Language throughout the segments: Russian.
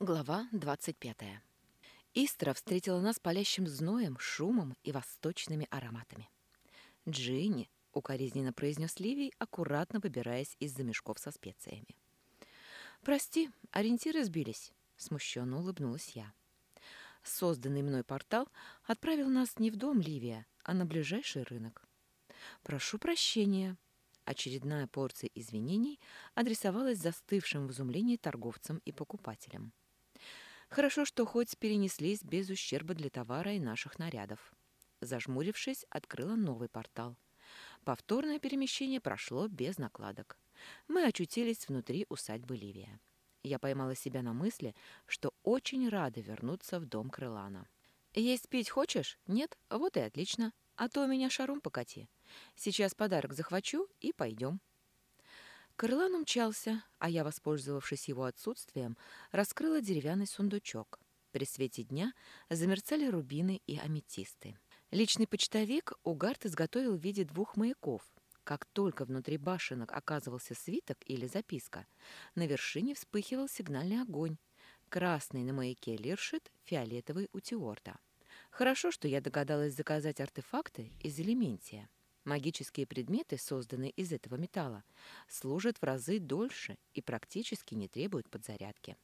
Глава 25. Истра встретила нас палящим зноем, шумом и восточными ароматами. «Джинни», — укоризненно произнес Ливий, аккуратно выбираясь из-за мешков со специями. «Прости, ориентиры сбились», — смущенно улыбнулась я. Созданный мной портал отправил нас не в дом Ливия, а на ближайший рынок. «Прошу прощения», Очередная порция извинений адресовалась застывшим в изумлении торговцам и покупателям. Хорошо, что хоть перенеслись без ущерба для товара и наших нарядов. Зажмурившись, открыла новый портал. Повторное перемещение прошло без накладок. Мы очутились внутри усадьбы Ливия. Я поймала себя на мысли, что очень рада вернуться в дом Крылана. «Есть пить хочешь? Нет? Вот и отлично. А то у меня шаром покати. Сейчас подарок захвачу и пойдем». Крылан умчался, а я, воспользовавшись его отсутствием, раскрыла деревянный сундучок. При свете дня замерцали рубины и аметисты. Личный почтовик Угарт изготовил в виде двух маяков. Как только внутри башенок оказывался свиток или записка, на вершине вспыхивал сигнальный огонь. Красный на маяке Лиршит, фиолетовый у Теорта. Хорошо, что я догадалась заказать артефакты из элементия. Магические предметы, созданные из этого металла, служат в разы дольше и практически не требуют подзарядки.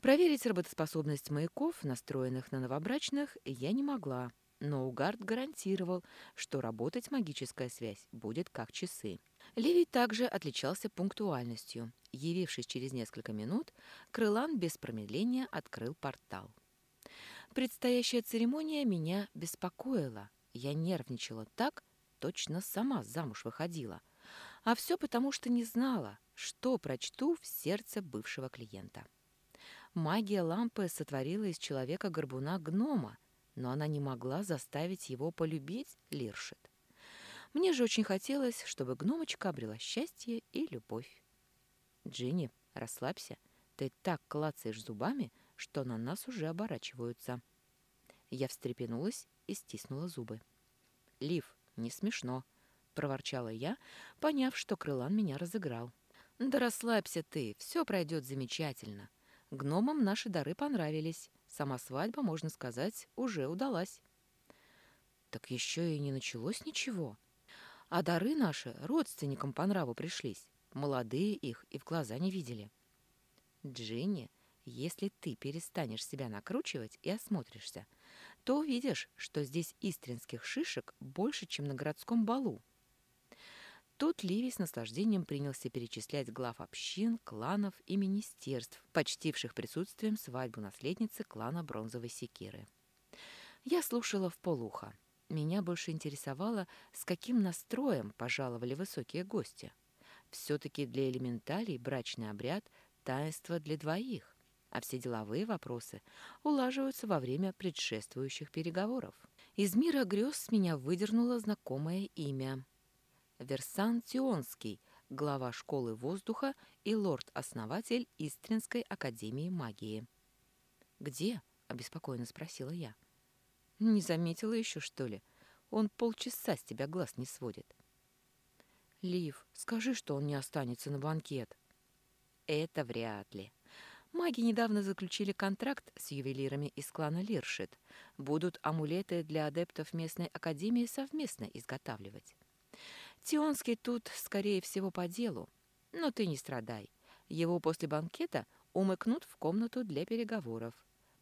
Проверить работоспособность маяков, настроенных на новобрачных, я не могла, но Угард гарантировал, что работать магическая связь будет как часы. Ливий также отличался пунктуальностью. Явившись через несколько минут, Крылан без промедления открыл портал. Предстоящая церемония меня беспокоила. Я нервничала так, точно сама замуж выходила. А все потому, что не знала, что прочту в сердце бывшего клиента. Магия лампы сотворила из человека-горбуна гнома, но она не могла заставить его полюбить Лиршит. Мне же очень хотелось, чтобы гномочка обрела счастье и любовь. «Джинни, расслабься, ты так клацаешь зубами, что на нас уже оборачиваются». Я встрепенулась и стиснула зубы. «Лив, не смешно», — проворчала я, поняв, что крылан меня разыграл. «Да расслабься ты, все пройдет замечательно. Гномам наши дары понравились. Сама свадьба, можно сказать, уже удалась». «Так еще и не началось ничего. А дары наши родственникам по нраву пришлись. Молодые их и в глаза не видели». «Джинни, если ты перестанешь себя накручивать и осмотришься, то увидишь, что здесь истринских шишек больше, чем на городском балу. Тут Ливий с наслаждением принялся перечислять глав общин, кланов и министерств, почтивших присутствием свадьбу наследницы клана Бронзовой Секиры. Я слушала в полухо. Меня больше интересовало, с каким настроем пожаловали высокие гости. Все-таки для элементалей брачный обряд – таинство для двоих а все деловые вопросы улаживаются во время предшествующих переговоров. Из мира грез меня выдернуло знакомое имя. Версан Тионский, глава школы воздуха и лорд-основатель Истринской академии магии. «Где?» – обеспокоенно спросила я. «Не заметила еще, что ли? Он полчаса с тебя глаз не сводит». «Лив, скажи, что он не останется на банкет». «Это вряд ли», Маги недавно заключили контракт с ювелирами из клана Лиршит. Будут амулеты для адептов местной академии совместно изготавливать. Тионский тут, скорее всего, по делу. Но ты не страдай. Его после банкета умыкнут в комнату для переговоров.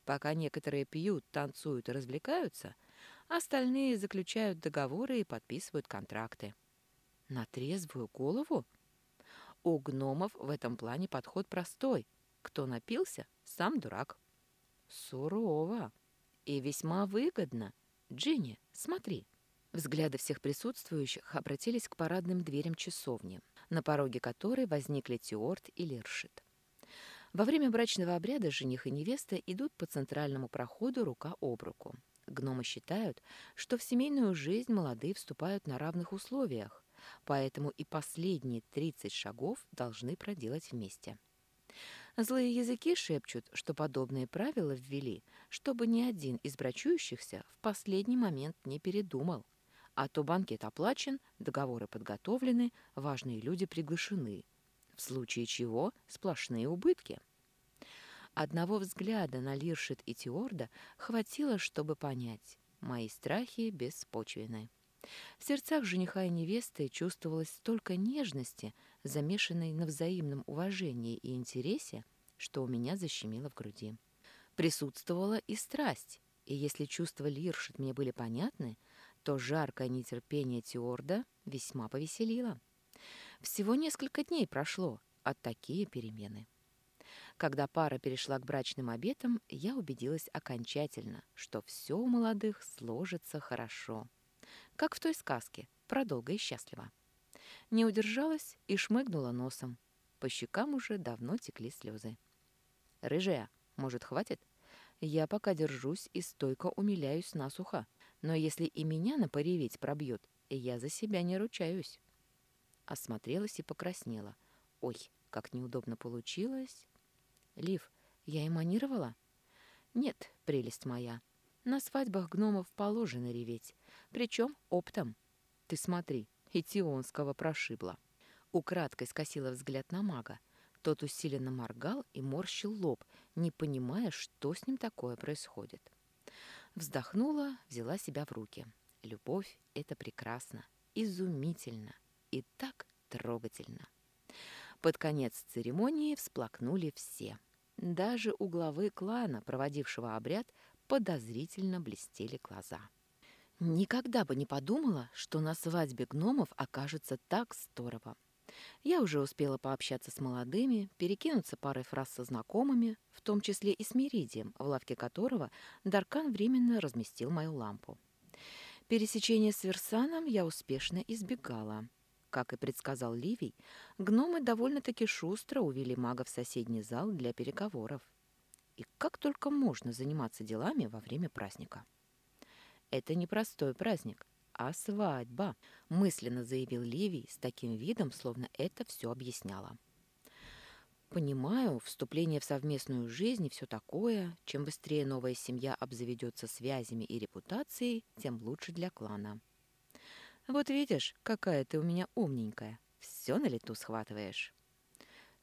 Пока некоторые пьют, танцуют и развлекаются, остальные заключают договоры и подписывают контракты. На трезвую голову? У гномов в этом плане подход простой — кто напился, сам дурак. Сурово и весьма выгодно. Джинни, смотри. Взгляды всех присутствующих обратились к парадным дверям часовни, на пороге которой возникли Теорт и Лершит. Во время брачного обряда жених и невеста идут по центральному проходу рука об руку. Гномы считают, что в семейную жизнь молодые вступают на равных условиях, поэтому и последние 30 шагов должны проделать вместе. Злые языки шепчут, что подобные правила ввели, чтобы ни один из брачующихся в последний момент не передумал. А то банкет оплачен, договоры подготовлены, важные люди приглашены. В случае чего сплошные убытки. Одного взгляда на Лиршит и Теорда хватило, чтобы понять. Мои страхи беспочвены. В сердцах жениха и невесты чувствовалось столько нежности, замешанной на взаимном уважении и интересе, что у меня защемило в груди. Присутствовала и страсть, и если чувства Лиршит мне были понятны, то жаркое нетерпение Теорда весьма повеселило. Всего несколько дней прошло, а такие перемены. Когда пара перешла к брачным обетам, я убедилась окончательно, что все у молодых сложится хорошо. Как в той сказке, про долго и счастливо. Не удержалась и шмыгнула носом. По щекам уже давно текли слезы. «Рыжая, может, хватит? Я пока держусь и стойко умиляюсь насухо. Но если и меня на пореветь пробьет, я за себя не ручаюсь». Осмотрелась и покраснела. «Ой, как неудобно получилось!» «Лив, я эманировала?» «Нет, прелесть моя. На свадьбах гномов положено реветь, причем оптом. Ты смотри, и Тионского прошибла». Украдкой скосила взгляд на мага. Тот усиленно моргал и морщил лоб, не понимая, что с ним такое происходит. Вздохнула, взяла себя в руки. Любовь — это прекрасно, изумительно и так трогательно. Под конец церемонии всплакнули все. Даже у главы клана, проводившего обряд, подозрительно блестели глаза. Никогда бы не подумала, что на свадьбе гномов окажется так здорово. Я уже успела пообщаться с молодыми, перекинуться парой фраз со знакомыми, в том числе и с Меридием, в лавке которого Даркан временно разместил мою лампу. Пересечение с Версаном я успешно избегала. Как и предсказал Ливий, гномы довольно-таки шустро увели мага в соседний зал для переговоров. И как только можно заниматься делами во время праздника. Это не простой праздник, а свадьба, мысленно заявил Ливий с таким видом, словно это все объясняло. Понимаю, вступление в совместную жизнь и все такое. Чем быстрее новая семья обзаведется связями и репутацией, тем лучше для клана. Вот видишь, какая ты у меня умненькая. Все на лету схватываешь.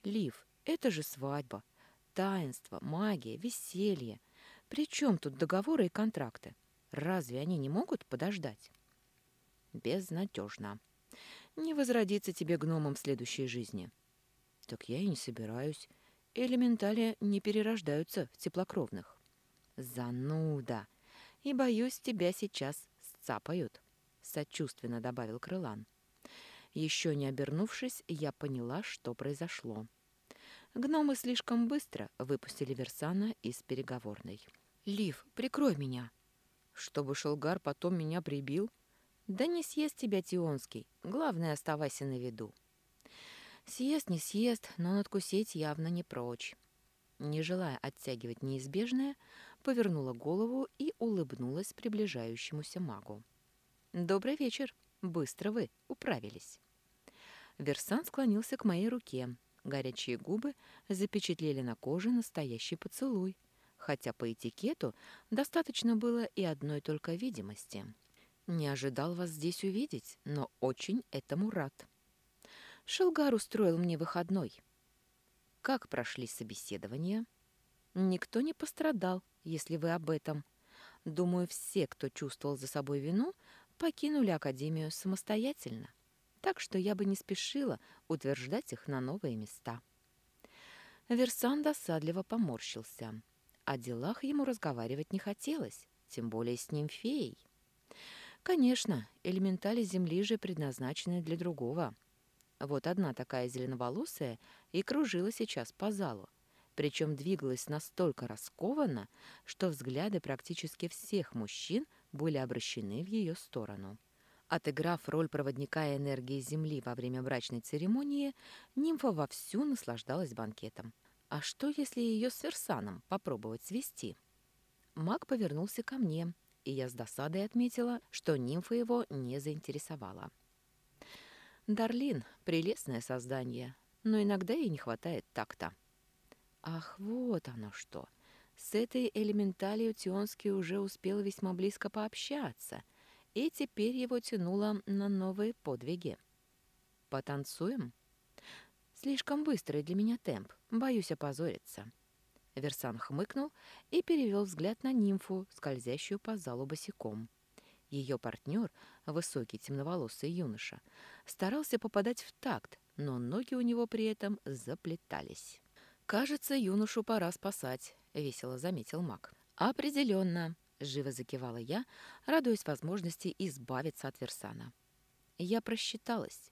Лив, это же свадьба. Таинство, магия, веселье. При чем тут договоры и контракты? Разве они не могут подождать? Безнадежно. Не возродиться тебе гномом в следующей жизни. Так я и не собираюсь. Элементали не перерождаются в теплокровных. Зануда. И, боюсь, тебя сейчас сцапают сочувственно добавил Крылан. Еще не обернувшись, я поняла, что произошло. Гномы слишком быстро выпустили Версана из переговорной. «Лив, прикрой меня!» «Чтобы Шелгар потом меня прибил?» «Да не съест тебя Тионский. Главное, оставайся на виду». Съест не съест, но надкусить явно не прочь. Не желая оттягивать неизбежное, повернула голову и улыбнулась приближающемуся магу. «Добрый вечер. Быстро вы управились». Версан склонился к моей руке. Горячие губы запечатлели на коже настоящий поцелуй, хотя по этикету достаточно было и одной только видимости. «Не ожидал вас здесь увидеть, но очень этому рад». Шелгар устроил мне выходной. «Как прошли собеседования?» «Никто не пострадал, если вы об этом. Думаю, все, кто чувствовал за собой вину, покинули Академию самостоятельно, так что я бы не спешила утверждать их на новые места. Версан досадливо поморщился. О делах ему разговаривать не хотелось, тем более с ним феей. Конечно, элементали Земли же предназначены для другого. Вот одна такая зеленоволосая и кружила сейчас по залу, причем двигалась настолько раскованно, что взгляды практически всех мужчин были обращены в ее сторону. Отыграв роль проводника энергии Земли во время брачной церемонии, нимфа вовсю наслаждалась банкетом. А что, если ее с Версаном попробовать свести? Маг повернулся ко мне, и я с досадой отметила, что нимфа его не заинтересовала. Дарлин — прелестное создание, но иногда ей не хватает такта. Ах, вот оно что! С этой элементалью Тионский уже успел весьма близко пообщаться, и теперь его тянуло на новые подвиги. «Потанцуем?» «Слишком быстрый для меня темп, боюсь опозориться». Версан хмыкнул и перевел взгляд на нимфу, скользящую по залу босиком. Ее партнер, высокий темноволосый юноша, старался попадать в такт, но ноги у него при этом заплетались. «Кажется, юношу пора спасать», — весело заметил маг. «Определенно», — живо закивала я, радуясь возможности избавиться от Версана. Я просчиталась.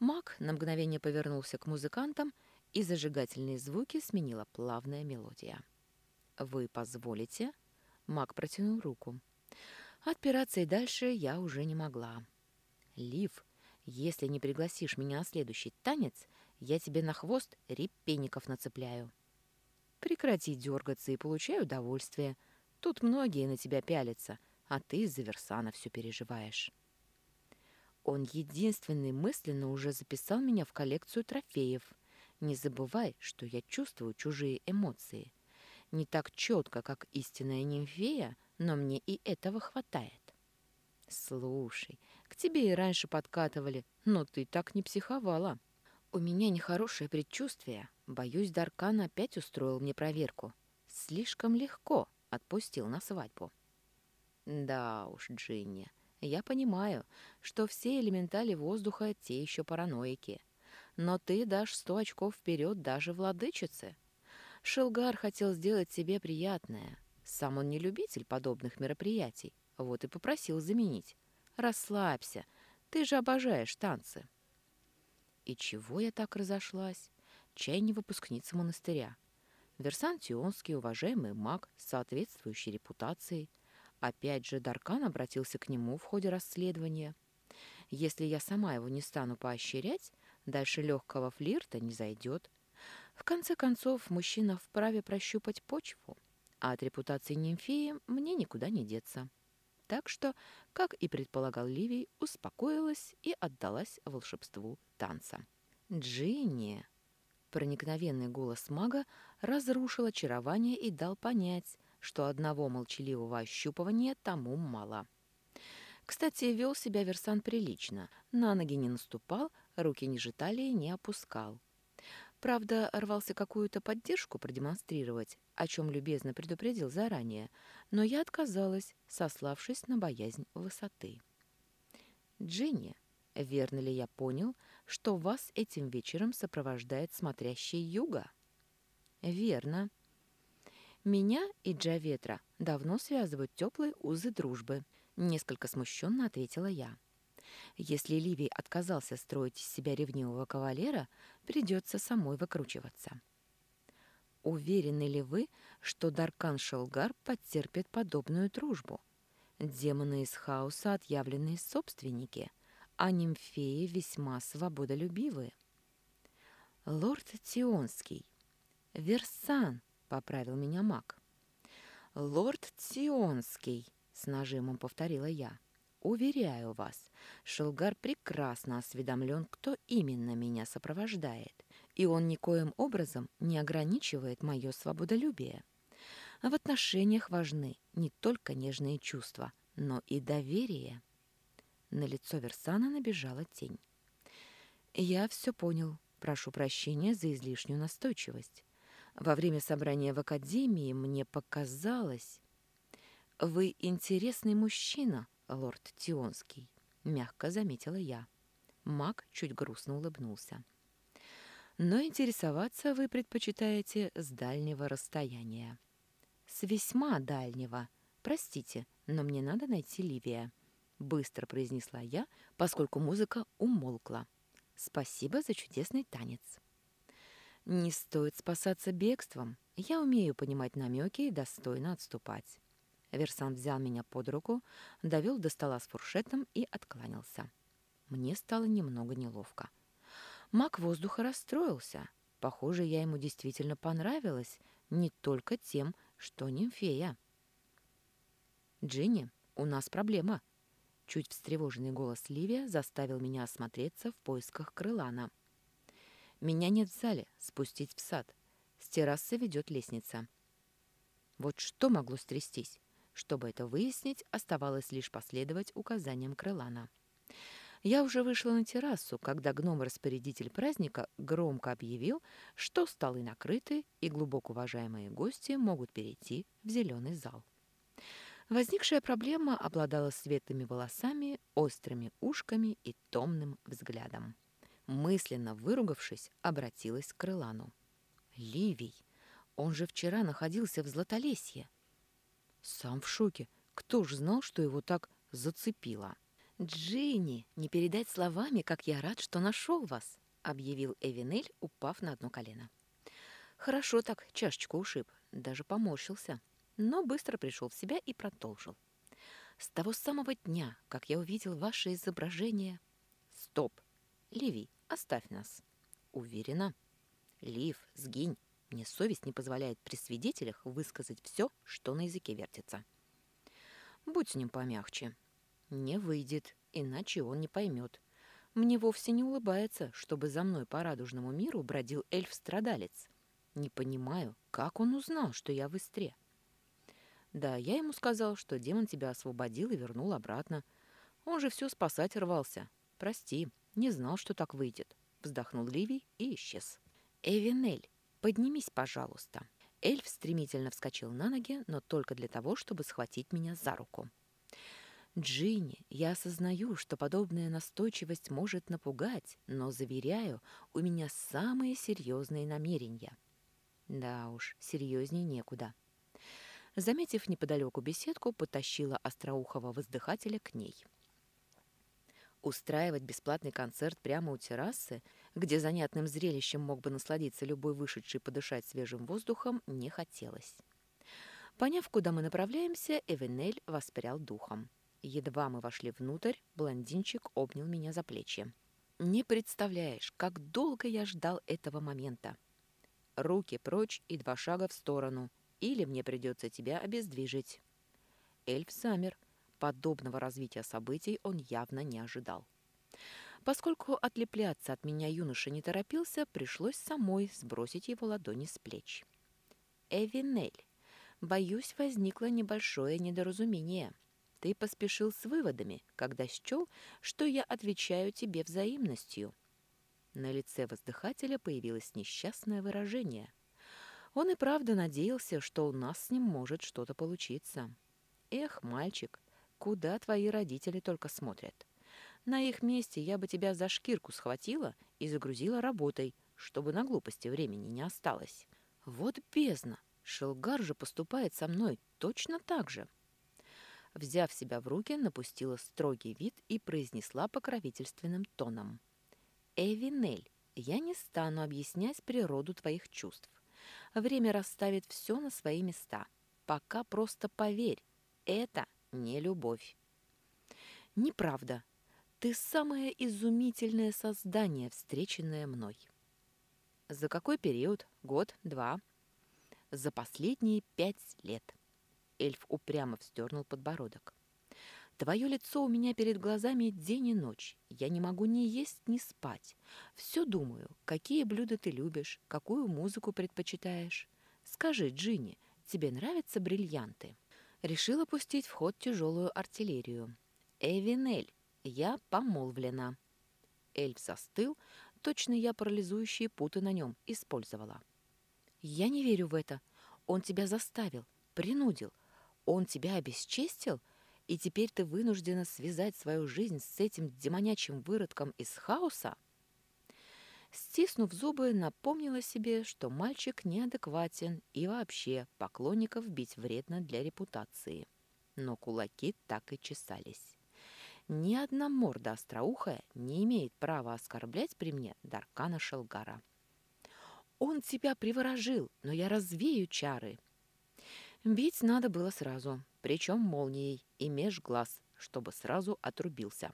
Маг на мгновение повернулся к музыкантам, и зажигательные звуки сменила плавная мелодия. «Вы позволите?» Маг протянул руку. Отпираться и дальше я уже не могла. «Лив, если не пригласишь меня на следующий танец, я тебе на хвост репейников нацепляю». «Прекрати дергаться и получай удовольствие. Тут многие на тебя пялятся, а ты из-за Версана все переживаешь». Он единственный мысленно уже записал меня в коллекцию трофеев. Не забывай, что я чувствую чужие эмоции. Не так четко, как истинная нимфея, но мне и этого хватает. Слушай, к тебе и раньше подкатывали, но ты так не психовала. У меня нехорошее предчувствие. Боюсь, Даркан опять устроил мне проверку. Слишком легко отпустил на свадьбу. Да уж, Джинни, я понимаю, что все элементали воздуха те еще параноики. Но ты дашь сто очков вперед даже владычице. Шелгар хотел сделать себе приятное. Сам он не любитель подобных мероприятий, вот и попросил заменить. Расслабься, ты же обожаешь танцы. И чего я так разошлась? Чай не выпускница монастыря. Версан Тионский, уважаемый маг с соответствующей репутацией. Опять же, Даркан обратился к нему в ходе расследования. Если я сама его не стану поощрять, дальше легкого флирта не зайдет. В конце концов, мужчина вправе прощупать почву, а от репутации нимфеи мне никуда не деться. Так что, как и предполагал Ливий, успокоилась и отдалась волшебству танца. «Джинни!» Проникновенный голос мага разрушил очарование и дал понять, что одного молчаливого ощупывания тому мало. Кстати, вел себя Версан прилично, на ноги не наступал, руки ниже талии не опускал. Правда, рвался какую-то поддержку продемонстрировать, о чем любезно предупредил заранее, но я отказалась, сославшись на боязнь высоты. «Джинни, верно ли я понял, что вас этим вечером сопровождает смотрящий юга?» «Верно. Меня и Джаветра давно связывают теплые узы дружбы», — несколько смущенно ответила я. Если Ливий отказался строить из себя ревнивого кавалера, придется самой выкручиваться. Уверены ли вы, что Даркан Шелгар потерпит подобную дружбу? Демоны из хаоса — отъявленные собственники, а нимфеи весьма свободолюбивые. Лорд Тионский. Версан, — поправил меня маг. Лорд Тионский, — с нажимом повторила я. Уверяю вас, Шелгар прекрасно осведомлен, кто именно меня сопровождает, и он никоим образом не ограничивает мое свободолюбие. В отношениях важны не только нежные чувства, но и доверие. На лицо Версана набежала тень. «Я все понял. Прошу прощения за излишнюю настойчивость. Во время собрания в академии мне показалось...» «Вы интересный мужчина», лорд Тионский», — мягко заметила я. Маг чуть грустно улыбнулся. «Но интересоваться вы предпочитаете с дальнего расстояния». «С весьма дальнего. Простите, но мне надо найти Ливия», — быстро произнесла я, поскольку музыка умолкла. «Спасибо за чудесный танец». «Не стоит спасаться бегством. Я умею понимать намеки и достойно отступать». Версан взял меня под руку, довел до стола с фуршетом и откланялся. Мне стало немного неловко. Маг воздуха расстроился. Похоже, я ему действительно понравилась, не только тем, что нимфея. «Джинни, у нас проблема». Чуть встревоженный голос Ливия заставил меня осмотреться в поисках крылана. «Меня нет в зале, спустить в сад. С террасы ведет лестница». Вот что могло стрястись? Чтобы это выяснить, оставалось лишь последовать указаниям Крылана. Я уже вышла на террасу, когда гном-распорядитель праздника громко объявил, что столы накрыты и глубоко уважаемые гости могут перейти в зеленый зал. Возникшая проблема обладала светлыми волосами, острыми ушками и томным взглядом. Мысленно выругавшись, обратилась к Крылану. «Ливий! Он же вчера находился в Златолесье!» Сам в шоке. Кто ж знал, что его так зацепило? «Джинни, не передать словами, как я рад, что нашел вас!» — объявил Эвинель, упав на одно колено. Хорошо так чашечку ушиб, даже поморщился, но быстро пришел в себя и продолжил. «С того самого дня, как я увидел ваше изображение...» «Стоп! Ливи, оставь нас!» «Уверена?» «Лив, сгинь! Мне совесть не позволяет при свидетелях высказать все, что на языке вертится». «Будь с ним помягче», не выйдет, иначе он не поймет. Мне вовсе не улыбается, чтобы за мной по радужному миру бродил эльф-страдалец. Не понимаю, как он узнал, что я в Истре. Да, я ему сказал, что демон тебя освободил и вернул обратно. Он же все спасать рвался. Прости, не знал, что так выйдет. Вздохнул Ливий и исчез. Эвинель, поднимись, пожалуйста. Эльф стремительно вскочил на ноги, но только для того, чтобы схватить меня за руку. Джинни, я осознаю, что подобная настойчивость может напугать, но, заверяю, у меня самые серьезные намерения. Да уж, серьезнее некуда. Заметив неподалеку беседку, потащила остроухого воздыхателя к ней. Устраивать бесплатный концерт прямо у террасы, где занятным зрелищем мог бы насладиться любой вышедший подышать свежим воздухом, не хотелось. Поняв, куда мы направляемся, Эвенель воспрял духом. Едва мы вошли внутрь, блондинчик обнял меня за плечи. «Не представляешь, как долго я ждал этого момента. Руки прочь и два шага в сторону, или мне придется тебя обездвижить». Эльф замер. Подобного развития событий он явно не ожидал. Поскольку отлепляться от меня юноша не торопился, пришлось самой сбросить его ладони с плеч. «Эвинель, боюсь, возникло небольшое недоразумение». Ты поспешил с выводами, когда счел, что я отвечаю тебе взаимностью». На лице воздыхателя появилось несчастное выражение. Он и правда надеялся, что у нас с ним может что-то получиться. «Эх, мальчик, куда твои родители только смотрят? На их месте я бы тебя за шкирку схватила и загрузила работой, чтобы на глупости времени не осталось. Вот бездна! Шелгар же поступает со мной точно так же». Взяв себя в руки, напустила строгий вид и произнесла покровительственным тоном. «Эвинель, я не стану объяснять природу твоих чувств. Время расставит все на свои места. Пока просто поверь, это не любовь». «Неправда. Ты самое изумительное создание, встреченное мной». «За какой период? Год? Два?» «За последние пять лет». Эльф упрямо вздернул подбородок. Твое лицо у меня перед глазами день и ночь. Я не могу ни есть, ни спать. Все думаю, какие блюда ты любишь, какую музыку предпочитаешь. Скажи, Джинни, тебе нравятся бриллианты?» Решила пустить в ход тяжелую артиллерию. «Эвинель, я помолвлена». Эльф застыл, точно я парализующие путы на нем использовала. «Я не верю в это. Он тебя заставил, принудил. Он тебя обесчестил, и теперь ты вынуждена связать свою жизнь с этим демонячим выродком из хаоса? Стиснув зубы, напомнила себе, что мальчик неадекватен и вообще поклонников бить вредно для репутации. Но кулаки так и чесались. Ни одна морда остроухая не имеет права оскорблять при мне Даркана Шелгара. «Он тебя приворожил, но я развею чары», Бить надо было сразу, причем молнией и меж глаз, чтобы сразу отрубился.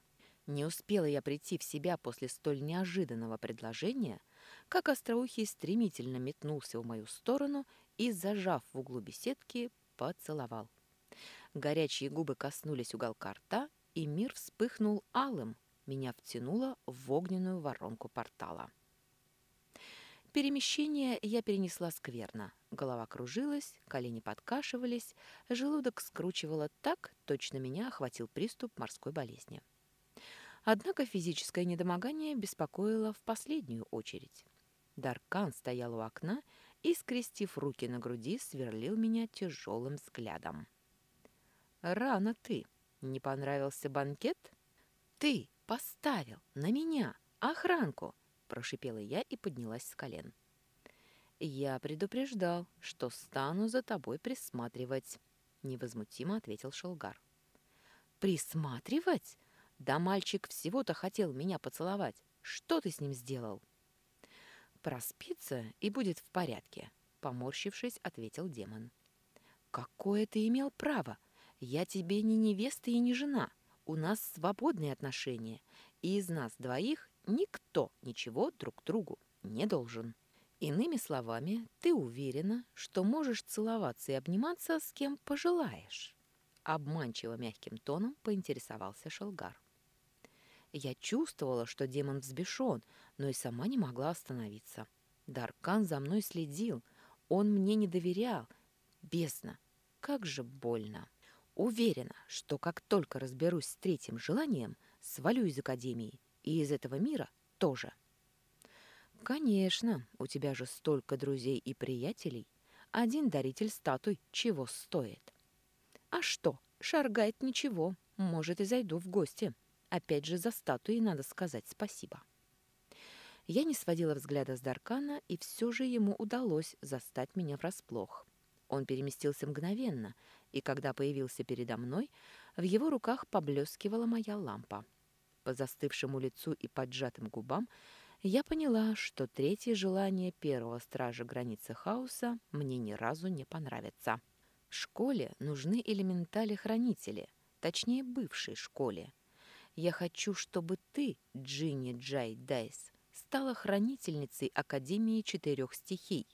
Не успела я прийти в себя после столь неожиданного предложения, как Остроухий стремительно метнулся в мою сторону и, зажав в углу беседки, поцеловал. Горячие губы коснулись уголка рта, и мир вспыхнул алым, меня втянуло в огненную воронку портала. Перемещение я перенесла скверно. Голова кружилась, колени подкашивались, желудок скручивало так, точно меня охватил приступ морской болезни. Однако физическое недомогание беспокоило в последнюю очередь. Даркан стоял у окна и, скрестив руки на груди, сверлил меня тяжелым взглядом. «Рано ты. Не понравился банкет?» «Ты поставил на меня охранку!» – прошипела я и поднялась с колен. «Я предупреждал, что стану за тобой присматривать», — невозмутимо ответил Шелгар. «Присматривать? Да мальчик всего-то хотел меня поцеловать. Что ты с ним сделал?» «Проспится, и будет в порядке», — поморщившись, ответил демон. «Какое ты имел право? Я тебе не невеста и не жена. У нас свободные отношения, и из нас двоих никто ничего друг другу не должен». Иными словами, ты уверена, что можешь целоваться и обниматься с кем пожелаешь. Обманчиво мягким тоном поинтересовался Шелгар. Я чувствовала, что демон взбешен, но и сама не могла остановиться. Даркан за мной следил, он мне не доверял. Бездна, как же больно. Уверена, что как только разберусь с третьим желанием, свалю из Академии и из этого мира тоже. «Конечно, у тебя же столько друзей и приятелей. Один даритель статуй чего стоит?» «А что, шаргает ничего, может, и зайду в гости. Опять же, за статуи надо сказать спасибо». Я не сводила взгляда с Даркана, и все же ему удалось застать меня врасплох. Он переместился мгновенно, и когда появился передо мной, в его руках поблескивала моя лампа. По застывшему лицу и поджатым губам я поняла, что третье желание первого стража границы хаоса мне ни разу не понравится. Школе нужны элементали-хранители, точнее, бывшей школе. Я хочу, чтобы ты, Джинни Джай Дайс, стала хранительницей Академии четырех стихий.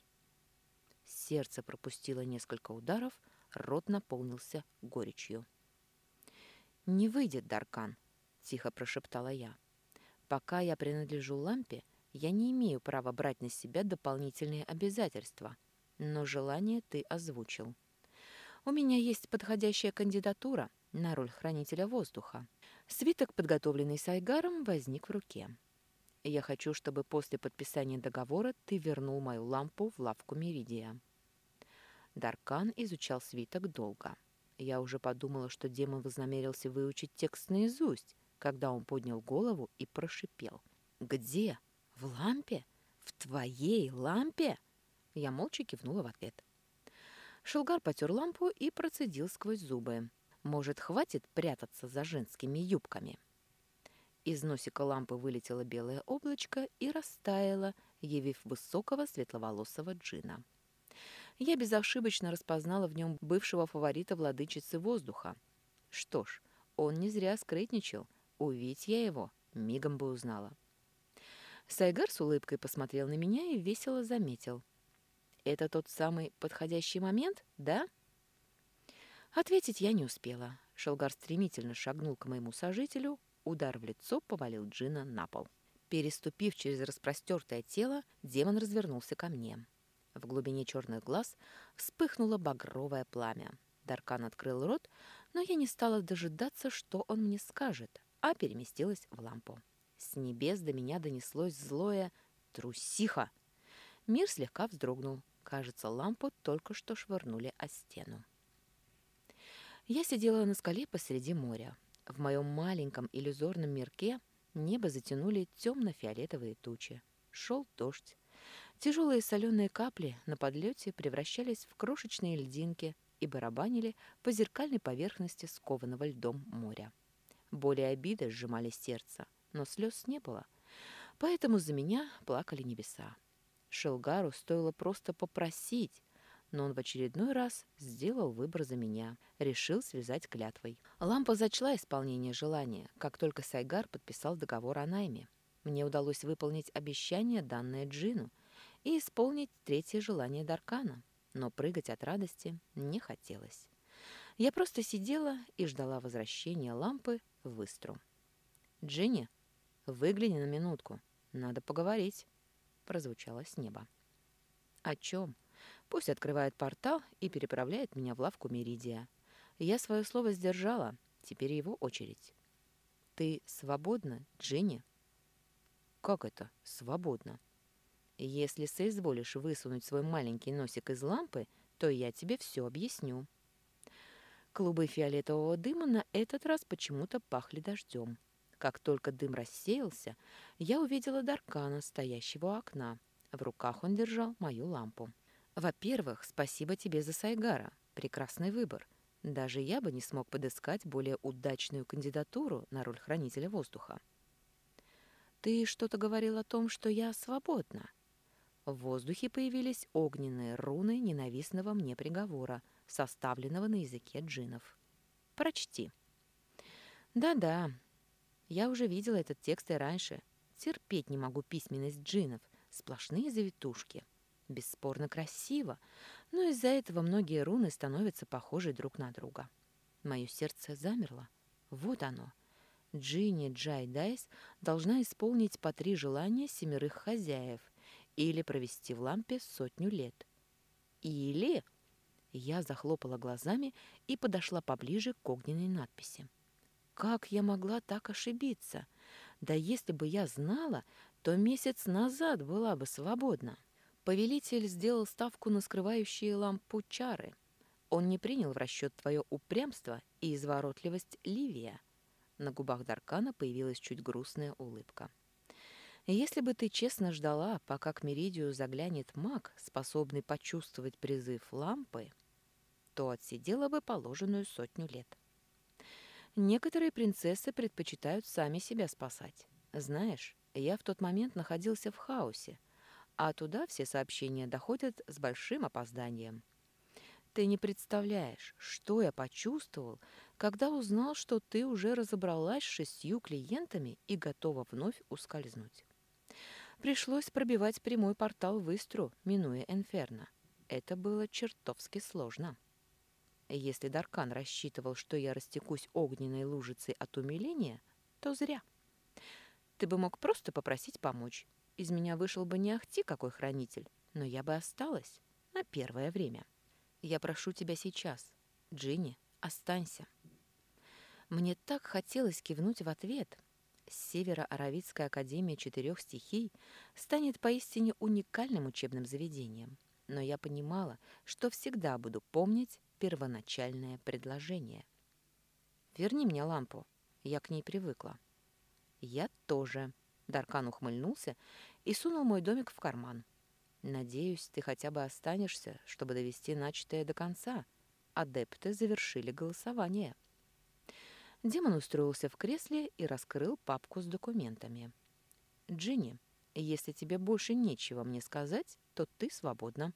Сердце пропустило несколько ударов, рот наполнился горечью. «Не выйдет, Даркан», — тихо прошептала я. Пока я принадлежу лампе, я не имею права брать на себя дополнительные обязательства. Но желание ты озвучил. У меня есть подходящая кандидатура на роль хранителя воздуха. Свиток, подготовленный Сайгаром, возник в руке. Я хочу, чтобы после подписания договора ты вернул мою лампу в лавку Меридия. Даркан изучал свиток долго. Я уже подумала, что демон вознамерился выучить текст наизусть, когда он поднял голову и прошипел. «Где? В лампе? В твоей лампе?» Я молча кивнула в ответ. Шелгар потер лампу и процедил сквозь зубы. «Может, хватит прятаться за женскими юбками?» Из носика лампы вылетело белое облачко и растаяло, явив высокого светловолосого джина. Я безошибочно распознала в нем бывшего фаворита владычицы воздуха. Что ж, он не зря скрытничал, Увидь я его, мигом бы узнала. Сайгар с улыбкой посмотрел на меня и весело заметил. «Это тот самый подходящий момент, да?» Ответить я не успела. Шелгар стремительно шагнул к моему сожителю, удар в лицо повалил Джина на пол. Переступив через распростертое тело, демон развернулся ко мне. В глубине черных глаз вспыхнуло багровое пламя. Даркан открыл рот, но я не стала дожидаться, что он мне скажет, а переместилась в лампу. С небес до меня донеслось злое «трусиха». Мир слегка вздрогнул. Кажется, лампу только что швырнули о стену. Я сидела на скале посреди моря. В моем маленьком иллюзорном мирке небо затянули темно-фиолетовые тучи. Шел дождь. Тяжелые соленые капли на подлете превращались в крошечные льдинки и барабанили по зеркальной поверхности скованного льдом моря. Боли и обиды сжимали сердце, но слез не было. Поэтому за меня плакали небеса. Шелгару стоило просто попросить, но он в очередной раз сделал выбор за меня, решил связать клятвой. Лампа зачла исполнение желания, как только Сайгар подписал договор о найме. Мне удалось выполнить обещание, данное Джину, и исполнить третье желание Даркана, но прыгать от радости не хотелось. Я просто сидела и ждала возвращения лампы в Истру. «Джинни, выгляни на минутку. Надо поговорить», — прозвучало с неба. «О чем? Пусть открывает портал и переправляет меня в лавку Меридия. Я свое слово сдержала, теперь его очередь». Ты свободна, Джинни? Как это свободна? Если соизволишь высунуть свой маленький носик из лампы, то я тебе все объясню. Клубы фиолетового дыма на этот раз почему-то пахли дождем. Как только дым рассеялся, я увидела Даркана, стоящего у окна. В руках он держал мою лампу. «Во-первых, спасибо тебе за Сайгара. Прекрасный выбор. Даже я бы не смог подыскать более удачную кандидатуру на роль хранителя воздуха. Ты что-то говорил о том, что я свободна. В воздухе появились огненные руны ненавистного мне приговора, составленного на языке джинов. Прочти. Да-да, я уже видела этот текст и раньше. Терпеть не могу письменность джинов, сплошные завитушки. Бесспорно красиво, но из-за этого многие руны становятся похожи друг на друга. Мое сердце замерло. Вот оно. Джинни Джай Дайс должна исполнить по три желания семерых хозяев или провести в лампе сотню лет. Или... Я захлопала глазами и подошла поближе к огненной надписи. Как я могла так ошибиться? Да если бы я знала, то месяц назад была бы свободна. Повелитель сделал ставку на скрывающие лампу чары. Он не принял в расчет твое упрямство и изворотливость Ливия. На губах Даркана появилась чуть грустная улыбка. Если бы ты честно ждала, пока к Меридию заглянет маг, способный почувствовать призыв лампы, то отсидела бы положенную сотню лет. Некоторые принцессы предпочитают сами себя спасать. Знаешь, я в тот момент находился в хаосе, а туда все сообщения доходят с большим опозданием. Ты не представляешь, что я почувствовал, когда узнал, что ты уже разобралась с шестью клиентами и готова вновь ускользнуть. Пришлось пробивать прямой портал в Истру, минуя Инферно. Это было чертовски сложно. Если Даркан рассчитывал, что я растекусь огненной лужицей от умиления, то зря. Ты бы мог просто попросить помочь. Из меня вышел бы не ахти какой хранитель, но я бы осталась на первое время. Я прошу тебя сейчас, Джинни, останься. Мне так хотелось кивнуть в ответ. Северо-Аравитская академия четырех стихий станет поистине уникальным учебным заведением. Но я понимала, что всегда буду помнить первоначальное предложение. «Верни мне лампу. Я к ней привыкла». «Я тоже», Даркан ухмыльнулся и сунул мой домик в карман. «Надеюсь, ты хотя бы останешься, чтобы довести начатое до конца. Адепты завершили голосование». Демон устроился в кресле и раскрыл папку с документами. «Джинни, если тебе больше нечего мне сказать, то ты свободна».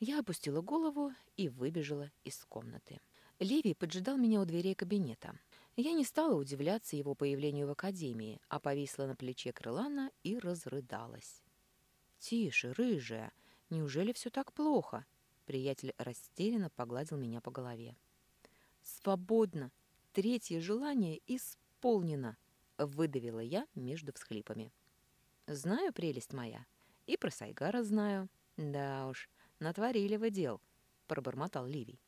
Я опустила голову и выбежала из комнаты. Леви поджидал меня у дверей кабинета. Я не стала удивляться его появлению в академии, а повисла на плече Крылана и разрыдалась. «Тише, рыжая! Неужели все так плохо?» Приятель растерянно погладил меня по голове. «Свободно! Третье желание исполнено!» Выдавила я между всхлипами. «Знаю, прелесть моя, и про Сайгара знаю. Да уж, натворили вы дел», — пробормотал Ливий.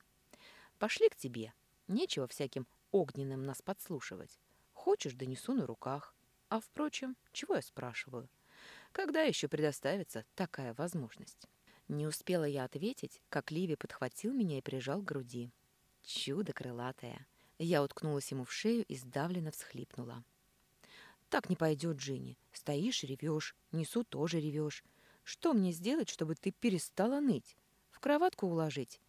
«Пошли к тебе. Нечего всяким огненным нас подслушивать. Хочешь, донесу на руках. А, впрочем, чего я спрашиваю? Когда еще предоставится такая возможность? Не успела я ответить, как Ливи подхватил меня и прижал к груди. Чудо крылатое. Я уткнулась ему в шею и сдавленно всхлипнула. «Так не пойдет, Джинни. Стоишь, ревешь, несу тоже ревешь. Что мне сделать, чтобы ты перестала ныть? В кроватку уложить?»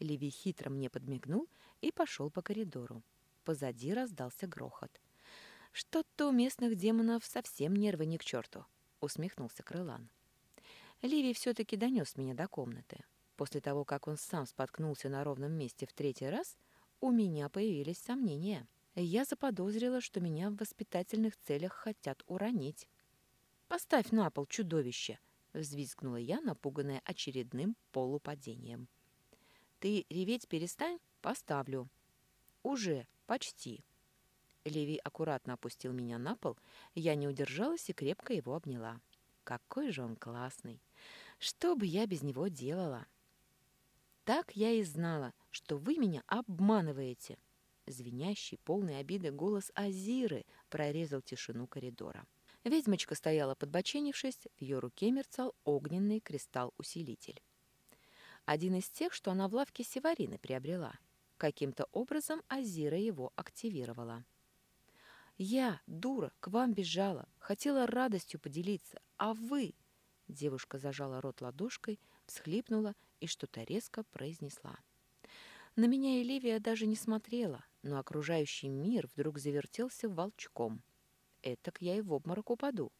Ливи хитро мне подмигнул и пошел по коридору. Позади раздался грохот. «Что-то у местных демонов совсем нервы не к черту», — усмехнулся Крылан. Ливий все-таки донес меня до комнаты. После того, как он сам споткнулся на ровном месте в третий раз, у меня появились сомнения. Я заподозрила, что меня в воспитательных целях хотят уронить. «Поставь на пол, чудовище!» — взвизгнула я, напуганная очередным полупадением. «Ты реветь перестань? Поставлю». «Уже!» «Почти». Леви аккуратно опустил меня на пол, я не удержалась и крепко его обняла. «Какой же он классный! Что бы я без него делала?» «Так я и знала, что вы меня обманываете». Звенящий, полный обиды голос Азиры прорезал тишину коридора. Ведьмочка стояла подбоченившись, в ее руке мерцал огненный кристалл-усилитель. Один из тех, что она в лавке Севарины приобрела. Каким-то образом Азира его активировала. «Я, дура, к вам бежала, хотела радостью поделиться, а вы...» Девушка зажала рот ладошкой, всхлипнула и что-то резко произнесла. На меня Эливия даже не смотрела, но окружающий мир вдруг завертелся волчком — Этак я и в обморок упаду.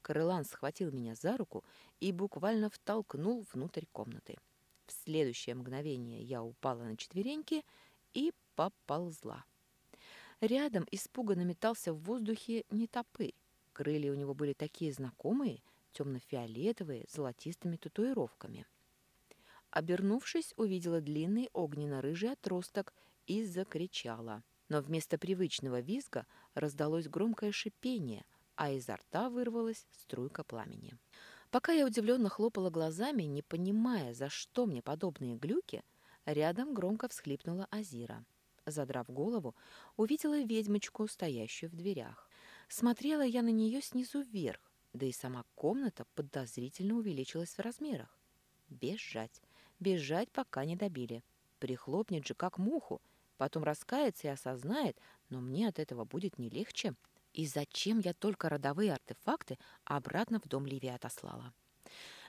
Крылан схватил меня за руку и буквально втолкнул внутрь комнаты. В следующее мгновение я упала на четвереньки и поползла. Рядом испуганно метался в воздухе нетопырь. Крылья у него были такие знакомые, темно-фиолетовые, с золотистыми татуировками. Обернувшись, увидела длинный огненно-рыжий отросток и закричала — но вместо привычного визга раздалось громкое шипение, а изо рта вырвалась струйка пламени. Пока я удивленно хлопала глазами, не понимая, за что мне подобные глюки, рядом громко всхлипнула Азира. Задрав голову, увидела ведьмочку, стоящую в дверях. Смотрела я на нее снизу вверх, да и сама комната подозрительно увеличилась в размерах. Бежать, бежать, пока не добили. Прихлопнет же, как муху, Потом раскается и осознает, но мне от этого будет не легче. И зачем я только родовые артефакты обратно в дом Ливии отослала?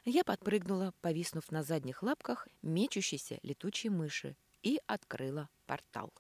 Я подпрыгнула, повиснув на задних лапках мечущейся летучей мыши, и открыла портал.